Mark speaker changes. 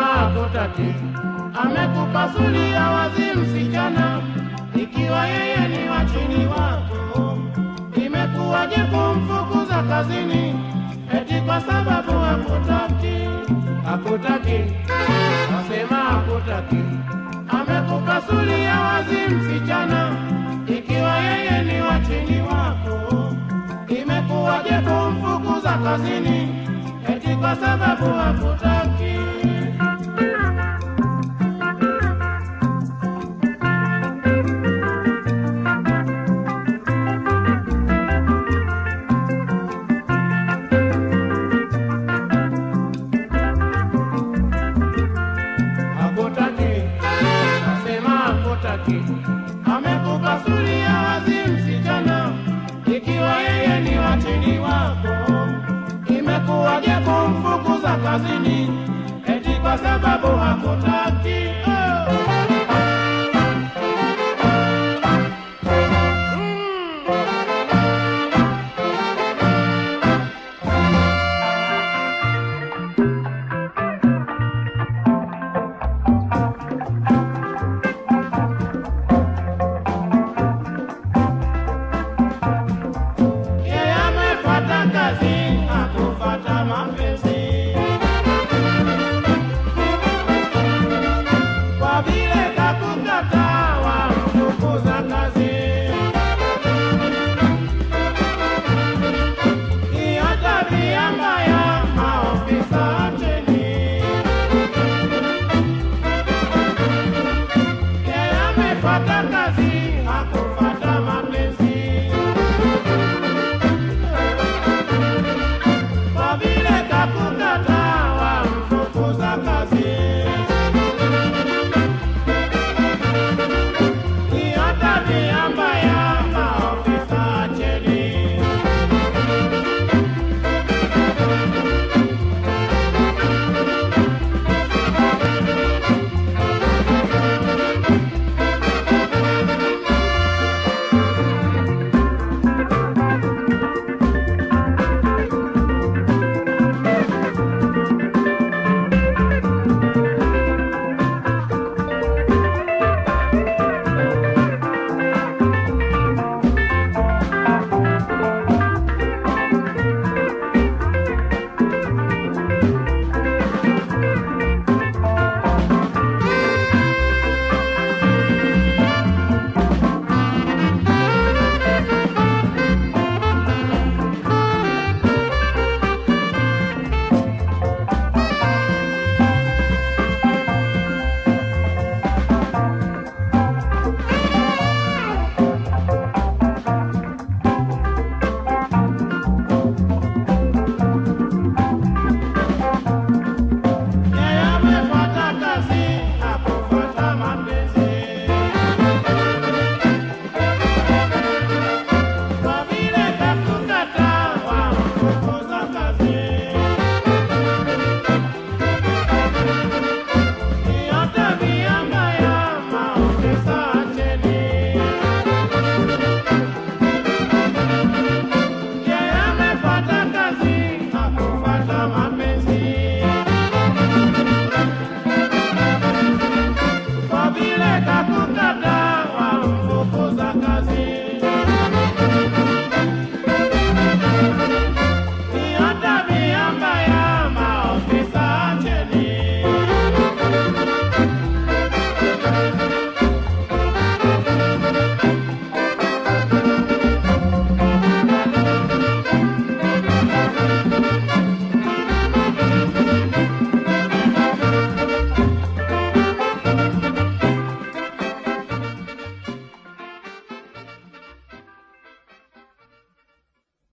Speaker 1: hakutaki, amekupasulia wazi msichana, ikiwa yeye ni wachini wako. Imekuwaje kumfukuza kazini eti kwa sababu hakutaki? Hakutaki, nasema hakutaki, amekupasulia wazi msichana, ikiwa yeye ni wachini wako. Imekuwaje kumfukuza kazini kwa sababu hakutaki? Hakutaki, nasema kazini eti kwa sababu hakutaki?